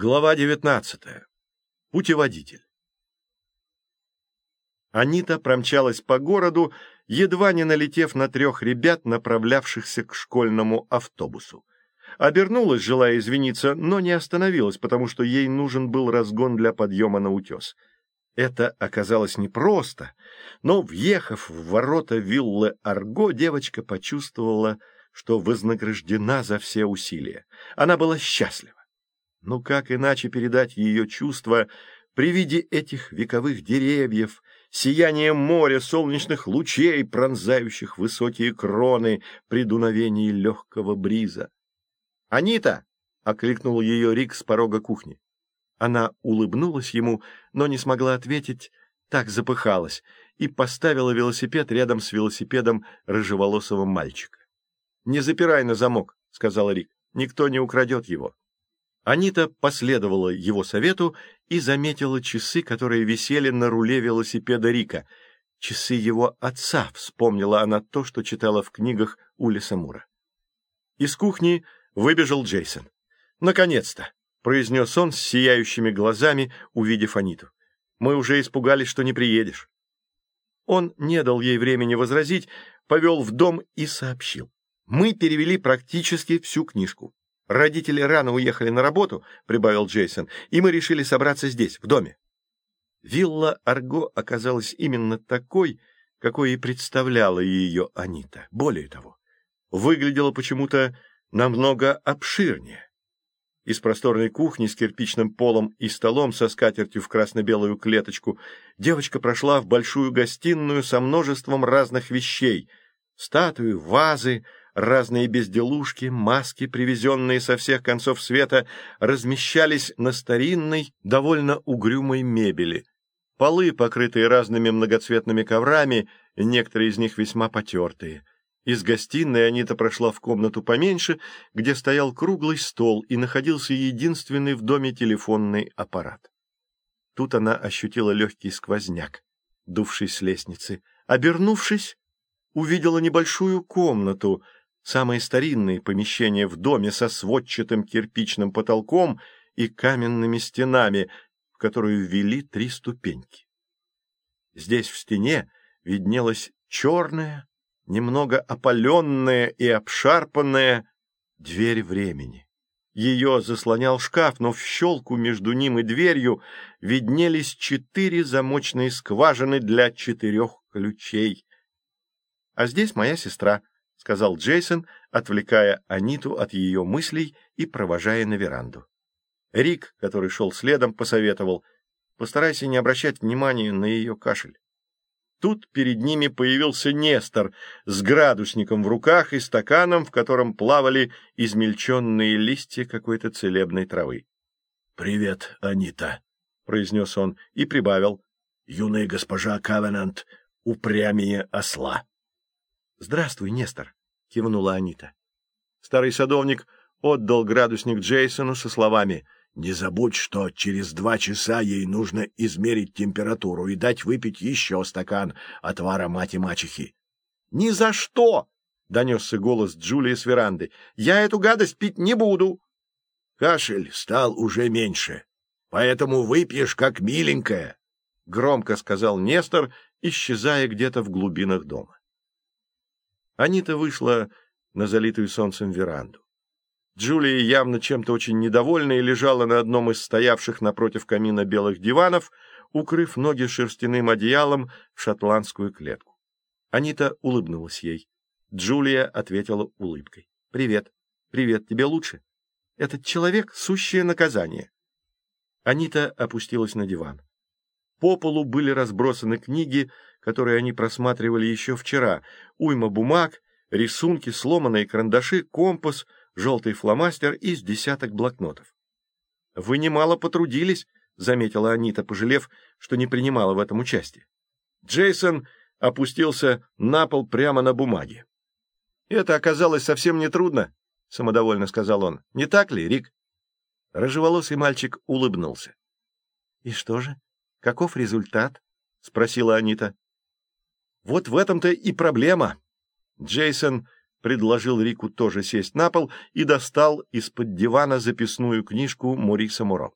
Глава 19. Путеводитель. Анита промчалась по городу, едва не налетев на трех ребят, направлявшихся к школьному автобусу. Обернулась, желая извиниться, но не остановилась, потому что ей нужен был разгон для подъема на утес. Это оказалось непросто, но, въехав в ворота виллы Арго, девочка почувствовала, что вознаграждена за все усилия. Она была счастлива. Ну как иначе передать ее чувства при виде этих вековых деревьев, сияния моря, солнечных лучей, пронзающих высокие кроны при дуновении легкого бриза? «Анита!» — окликнул ее Рик с порога кухни. Она улыбнулась ему, но не смогла ответить, так запыхалась, и поставила велосипед рядом с велосипедом рыжеволосого мальчика. «Не запирай на замок», — сказал Рик, — «никто не украдет его». Анита последовала его совету и заметила часы, которые висели на руле велосипеда Рика. Часы его отца, вспомнила она то, что читала в книгах Улиса Мура. Из кухни выбежал Джейсон. «Наконец-то!» — произнес он с сияющими глазами, увидев Аниту. «Мы уже испугались, что не приедешь». Он не дал ей времени возразить, повел в дом и сообщил. «Мы перевели практически всю книжку. Родители рано уехали на работу, — прибавил Джейсон, — и мы решили собраться здесь, в доме. Вилла Арго оказалась именно такой, какой и представляла ее Анита. Более того, выглядела почему-то намного обширнее. Из просторной кухни с кирпичным полом и столом со скатертью в красно-белую клеточку девочка прошла в большую гостиную со множеством разных вещей — статуи, вазы, Разные безделушки, маски, привезенные со всех концов света, размещались на старинной, довольно угрюмой мебели. Полы, покрытые разными многоцветными коврами, некоторые из них весьма потертые. Из гостиной Анита прошла в комнату поменьше, где стоял круглый стол и находился единственный в доме телефонный аппарат. Тут она ощутила легкий сквозняк, дувший с лестницы. Обернувшись, увидела небольшую комнату — самые старинные помещения в доме со сводчатым кирпичным потолком и каменными стенами, в которую ввели три ступеньки. Здесь в стене виднелась черная, немного опаленная и обшарпанная дверь времени. Ее заслонял шкаф, но в щелку между ним и дверью виднелись четыре замочные скважины для четырех ключей. А здесь моя сестра —— сказал Джейсон, отвлекая Аниту от ее мыслей и провожая на веранду. Рик, который шел следом, посоветовал, постарайся не обращать внимания на ее кашель. Тут перед ними появился Нестор с градусником в руках и стаканом, в котором плавали измельченные листья какой-то целебной травы. — Привет, Анита, — произнес он и прибавил. — Юная госпожа Кавенант упрямее осла. «Здравствуй, Нестор», — кивнула Анита. Старый садовник отдал градусник Джейсону со словами «Не забудь, что через два часа ей нужно измерить температуру и дать выпить еще стакан отвара мать-мачехи». «Ни за что!» — донесся голос Джулии с веранды. «Я эту гадость пить не буду!» «Кашель стал уже меньше, поэтому выпьешь как миленькая», — громко сказал Нестор, исчезая где-то в глубинах дома. Анита вышла на залитую солнцем веранду. Джулия, явно чем-то очень недовольная, лежала на одном из стоявших напротив камина белых диванов, укрыв ноги шерстяным одеялом в шотландскую клетку. Анита улыбнулась ей. Джулия ответила улыбкой. — Привет. Привет, тебе лучше? Этот человек — сущее наказание. Анита опустилась на диван. По полу были разбросаны книги, которые они просматривали еще вчера, уйма бумаг, рисунки, сломанные карандаши, компас, желтый фломастер и с десяток блокнотов. — Вы немало потрудились, — заметила Анита, пожалев, что не принимала в этом участие. Джейсон опустился на пол прямо на бумаге. — Это оказалось совсем нетрудно, — самодовольно сказал он. — Не так ли, Рик? Рыжеволосый мальчик улыбнулся. — И что же? Каков результат? — спросила Анита. — Вот в этом-то и проблема. Джейсон предложил Рику тоже сесть на пол и достал из-под дивана записную книжку Мориса Муро.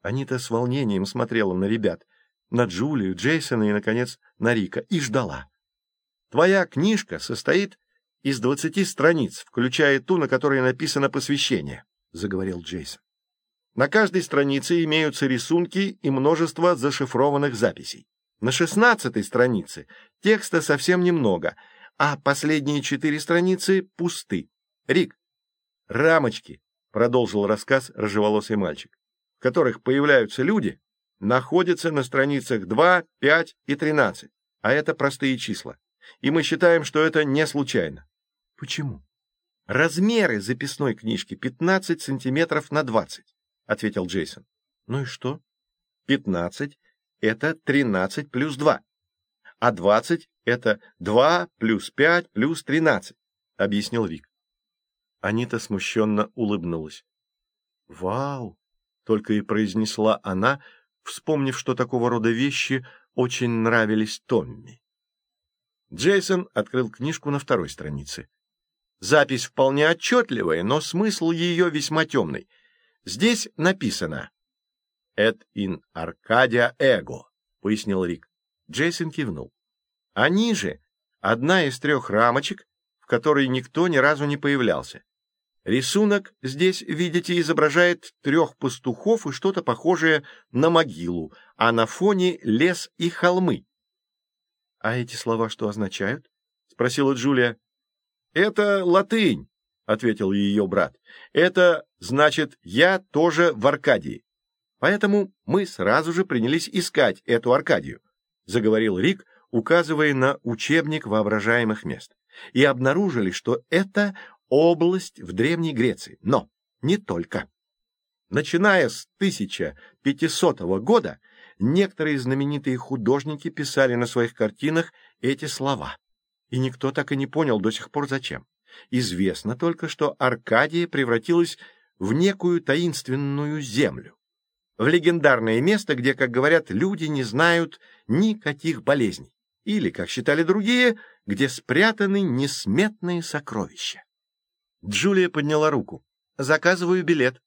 Анита с волнением смотрела на ребят, на Джулию, Джейсона и, наконец, на Рика, и ждала. «Твоя книжка состоит из двадцати страниц, включая ту, на которой написано посвящение», — заговорил Джейсон. «На каждой странице имеются рисунки и множество зашифрованных записей. На шестнадцатой странице текста совсем немного, а последние четыре страницы пусты. Рик, рамочки, — продолжил рассказ рыжеволосый мальчик, — в которых появляются люди, находятся на страницах 2, 5 и 13, а это простые числа. И мы считаем, что это не случайно. Почему? Размеры записной книжки 15 сантиметров на 20, ответил Джейсон. Ну и что? 15 — это 13 плюс 2, а 20 — это 2 плюс 5 плюс 13, объяснил Вик. Анита смущенно улыбнулась. «Вау!» — только и произнесла она, вспомнив, что такого рода вещи очень нравились Томми. Джейсон открыл книжку на второй странице. Запись вполне отчетливая, но смысл ее весьма темный. Здесь написано «Et in Arcadia Ego», — пояснил Рик. Джейсон кивнул. А ниже одна из трех рамочек, в которой никто ни разу не появлялся. Рисунок здесь, видите, изображает трех пастухов и что-то похожее на могилу, а на фоне лес и холмы. — А эти слова что означают? — спросила Джулия. — Это латынь, — ответил ее брат. — Это значит «я тоже в Аркадии». Поэтому мы сразу же принялись искать эту Аркадию, — заговорил Рик, указывая на учебник воображаемых мест, и обнаружили, что это область в Древней Греции, но не только. Начиная с 1500 года некоторые знаменитые художники писали на своих картинах эти слова, и никто так и не понял до сих пор зачем. Известно только, что Аркадия превратилась в некую таинственную землю, в легендарное место, где, как говорят, люди не знают никаких болезней, или, как считали другие, где спрятаны несметные сокровища. Джулия подняла руку. «Заказываю билет».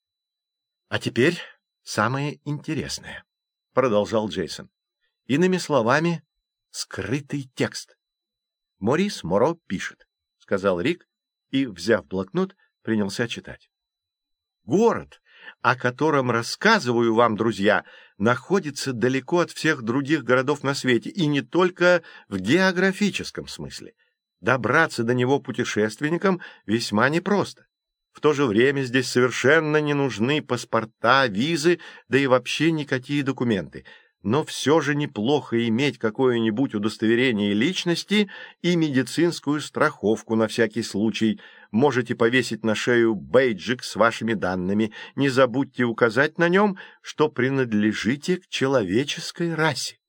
«А теперь самое интересное», — продолжал Джейсон. «Иными словами, скрытый текст». «Морис Моро пишет», — сказал Рик и, взяв блокнот, принялся читать. «Город, о котором рассказываю вам, друзья, находится далеко от всех других городов на свете, и не только в географическом смысле. Добраться до него путешественникам весьма непросто. В то же время здесь совершенно не нужны паспорта, визы, да и вообще никакие документы. Но все же неплохо иметь какое-нибудь удостоверение личности и медицинскую страховку на всякий случай. Можете повесить на шею бейджик с вашими данными. Не забудьте указать на нем, что принадлежите к человеческой расе.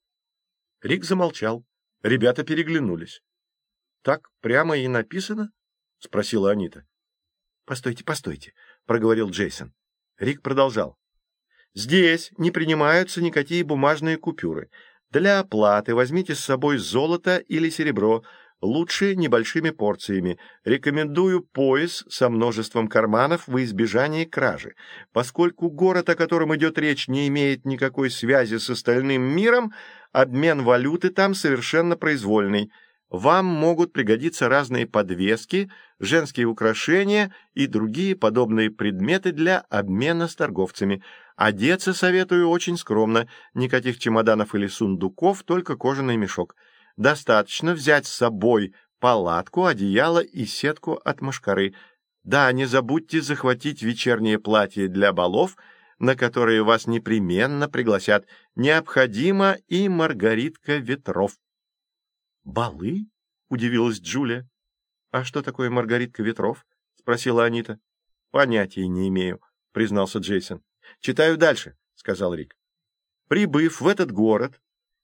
Рик замолчал. Ребята переглянулись. Так прямо и написано? — спросила Анита. — Постойте, постойте, — проговорил Джейсон. Рик продолжал. — Здесь не принимаются никакие бумажные купюры. Для оплаты возьмите с собой золото или серебро, лучше небольшими порциями. Рекомендую пояс со множеством карманов во избежание кражи. Поскольку город, о котором идет речь, не имеет никакой связи с остальным миром, обмен валюты там совершенно произвольный — вам могут пригодиться разные подвески, женские украшения и другие подобные предметы для обмена с торговцами. Одеться советую очень скромно, никаких чемоданов или сундуков, только кожаный мешок. Достаточно взять с собой палатку, одеяло и сетку от мошкары. Да, не забудьте захватить вечернее платье для балов, на которые вас непременно пригласят. Необходима и маргаритка ветров. «Балы?» — удивилась Джулия. «А что такое Маргаритка Ветров?» — спросила Анита. «Понятия не имею», — признался Джейсон. «Читаю дальше», — сказал Рик. «Прибыв в этот город,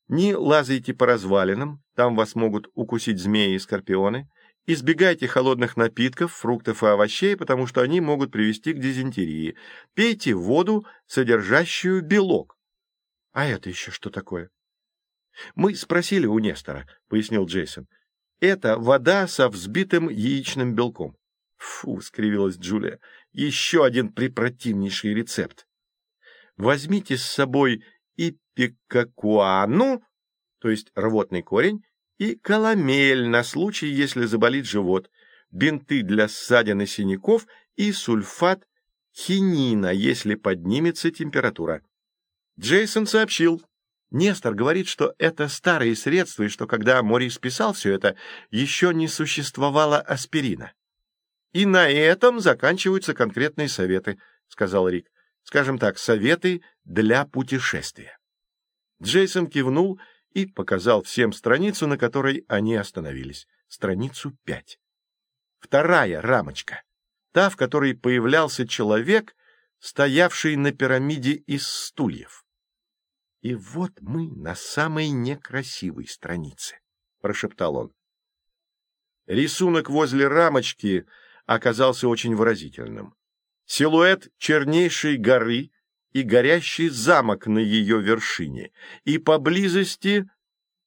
не лазайте по развалинам, там вас могут укусить змеи и скорпионы, избегайте холодных напитков, фруктов и овощей, потому что они могут привести к дизентерии. Пейте воду, содержащую белок». «А это еще что такое?» Мы спросили у Нестора, — пояснил Джейсон. Это вода со взбитым яичным белком. Фу, скривилась Джулия, еще один препротивнейший рецепт. Возьмите с собой ипикакуану, то есть рвотный корень, и каламель на случай, если заболит живот, бинты для ссадин и синяков и сульфат хинина, если поднимется температура. Джейсон сообщил. Нестор говорит, что это старые средства, и что когда Морис писал все это, еще не существовало аспирина. И на этом заканчиваются конкретные советы, сказал Рик. Скажем так, советы для путешествия. Джейсон кивнул и показал всем страницу, на которой они остановились. Страницу пять. Вторая рамочка. Та, в которой появлялся человек, стоявший на пирамиде из стульев. «И вот мы на самой некрасивой странице», — прошептал он. Рисунок возле рамочки оказался очень выразительным. Силуэт чернейшей горы и горящий замок на ее вершине, и поблизости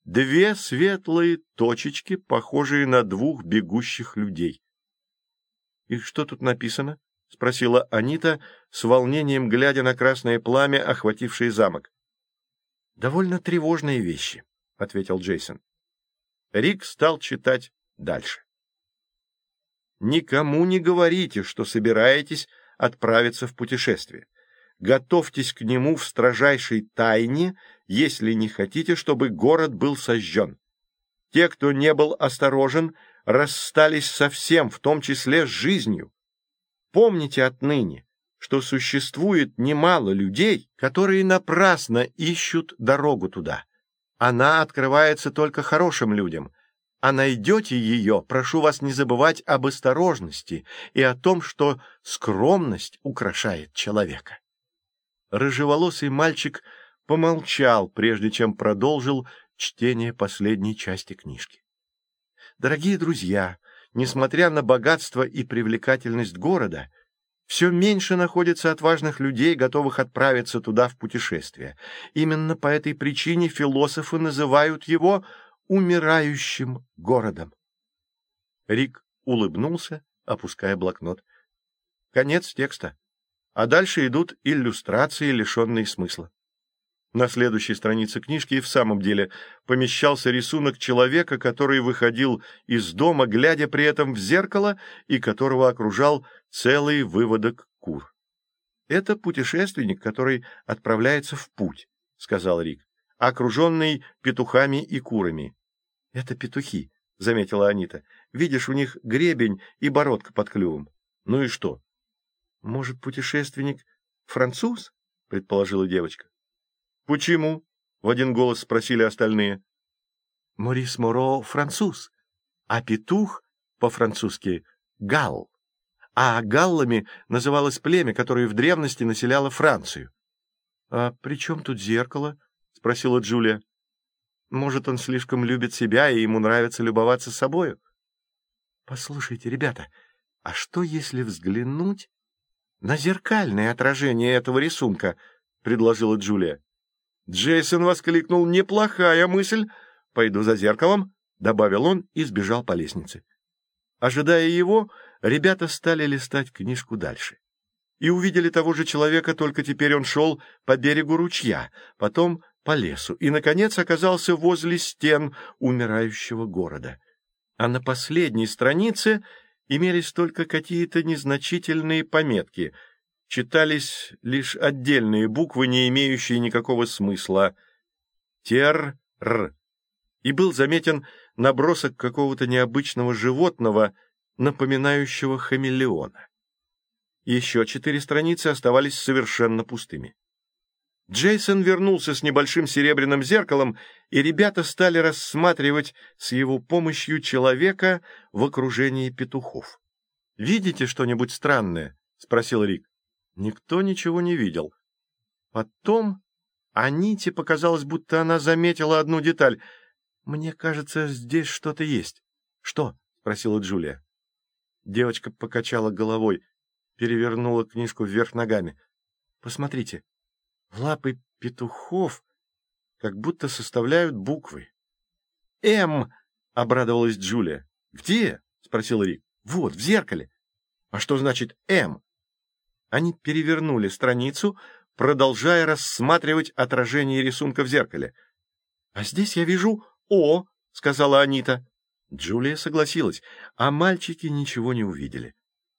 две светлые точечки, похожие на двух бегущих людей. — И что тут написано? — спросила Анита, с волнением глядя на красное пламя, охватившее замок. — Довольно тревожные вещи, — ответил Джейсон. Рик стал читать дальше. «Никому не говорите, что собираетесь отправиться в путешествие. Готовьтесь к нему в строжайшей тайне, если не хотите, чтобы город был сожжен. Те, кто не был осторожен, расстались со всем, в том числе с жизнью. Помните отныне, что существует немало людей, которые напрасно ищут дорогу туда. Она открывается только хорошим людям, а найдете ее, прошу вас не забывать об осторожности и о том, что скромность украшает человека. Рыжеволосый мальчик помолчал, прежде чем продолжил чтение последней части книжки. Дорогие друзья, несмотря на богатство и привлекательность города, все меньше находится отважных людей, готовых отправиться туда в путешествие. Именно по этой причине философы называют его умирающим городом. Рик улыбнулся, опуская блокнот. Конец текста. А дальше идут иллюстрации, лишенные смысла. На следующей странице книжки и в самом деле помещался рисунок человека, который выходил из дома, глядя при этом в зеркало, и которого окружал целый выводок кур. «Это путешественник, который отправляется в путь», — сказал Рик, окруженный петухами и курами. «Это петухи», — заметила Анита. «Видишь, у них гребень и бородка под клювом. Ну и что?» «Может, путешественник француз?» — предположила девочка. «Почему?» — в один голос спросили остальные. «Морис Моро француз, а петух по-французски — галл, а галлами называлось племя, которое в древности населяло Францию». «А при чем тут зеркало?» — спросила Джулия. «Может, он слишком любит себя, и ему нравится любоваться собою?» «Послушайте, ребята, а что, если взглянуть на зеркальное отражение этого рисунка?» — предложила Джулия. Джейсон воскликнул «Неплохая мысль! Пойду за зеркалом!» — добавил он и сбежал по лестнице. Ожидая его, ребята стали листать книжку дальше. И увидели того же человека, только теперь он шел по берегу ручья, потом по лесу, и, наконец, оказался возле стен умирающего города. А на последней странице имелись только какие-то незначительные пометки — читались лишь отдельные буквы, не имеющие никакого смысла. Тер-р. И был заметен набросок какого-то необычного животного, напоминающего хамелеона. Еще четыре страницы оставались совершенно пустыми. Джейсон вернулся с небольшим серебряным зеркалом, и ребята стали рассматривать с его помощью человека в окружении петухов. «Видите что-нибудь странное?» — спросил Рик. Никто ничего не видел. Потом Аните показалось, будто она заметила одну деталь. «Мне кажется, здесь что-то есть». «Что?» — спросила Джулия. Девочка покачала головой, перевернула книжку вверх ногами. «Посмотрите, лапы петухов как будто составляют буквы. «М», — обрадовалась Джулия. «Где?» — спросил Рик. «Вот, в зеркале». «А что значит «М»?» Они перевернули страницу, продолжая рассматривать отражение рисунка в зеркале. «А здесь я вижу «О», — сказала Анита. Джулия согласилась, а мальчики ничего не увидели.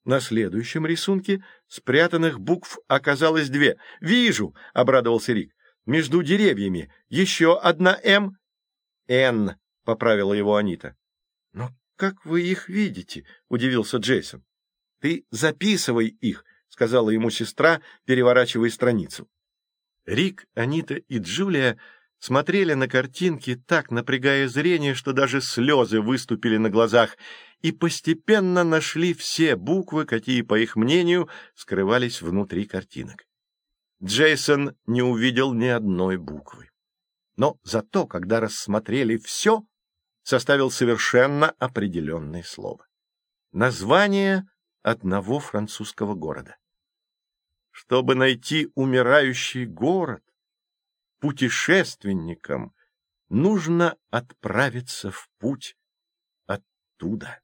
На следующем рисунке спрятанных букв оказалось две. «Вижу!» — обрадовался Рик. «Между деревьями еще одна «М». «Н», — поправила его Анита. «Но как вы их видите?» — удивился Джейсон. «Ты записывай их», — сказала ему сестра, переворачивая страницу. Рик, Анита и Джулия смотрели на картинки, так напрягая зрение, что даже слезы выступили на глазах, и постепенно нашли все буквы, какие, по их мнению, скрывались внутри картинок. Джейсон не увидел ни одной буквы. Но зато, когда рассмотрели все, составил совершенно определенное слово. Название одного французского города. Чтобы найти умирающий город, путешественникам нужно отправиться в путь оттуда.